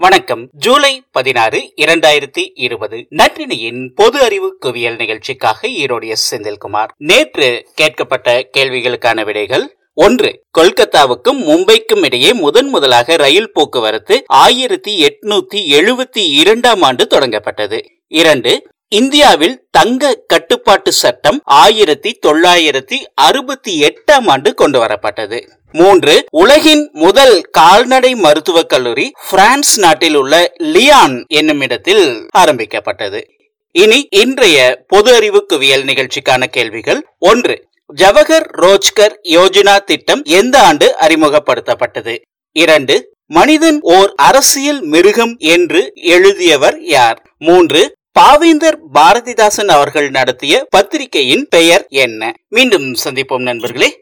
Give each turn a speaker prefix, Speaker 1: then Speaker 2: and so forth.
Speaker 1: வணக்கம். ஜூலை பதினாறு இரண்டாயிரத்தி இருபது. நற்றினியின் பொது அறிவு குவியல் நிகழ்ச்சிக்காக ஈரோடு எஸ் செந்தில்குமார். நேற்று கேட்கப்பட்ட கேள்விகளுக்கான விடைகள் ஒன்று கொல்கத்தாவுக்கும் மும்பைக்கும் இடையே முதன் முதலாக ரயில் போக்குவரத்து ஆயிரத்தி எட்நூத்தி எழுபத்தி இரண்டாம் ஆண்டு தொடங்கப்பட்டது. இரண்டு இந்தியாவில் தங்க கட்டுப்பாட்டு சட்டம் ஆயிரத்தி தொள்ளாயிரத்தி அறுபத்தி எட்டாம் ஆண்டு கொண்டு வரப்பட்டது. மூன்று உலகின் முதல் கால்நடை மருத்துவக் கல்லூரி பிரான்ஸ் நாட்டில் உள்ள லியான் என்னும் இடத்தில் ஆரம்பிக்கப்பட்டது. இனி இன்றைய பொது அறிவு குவியல் நிகழ்ச்சிக்கான கேள்விகள் ஒன்று ஜவஹர் ரோஜ்கர் யோஜனா திட்டம் எந்த ஆண்டு அறிமுகப்படுத்தப்பட்டது? இரண்டு மனிதன் ஓர் அரசியல் மிருகம் என்று எழுதியவர் யார்? மூன்று பாவேந்தர் பாரதிதாசன் அவர்கள் நடத்திய பத்திரிகையின் பெயர் என்ன? மீண்டும் சந்திப்போம் நண்பர்களே.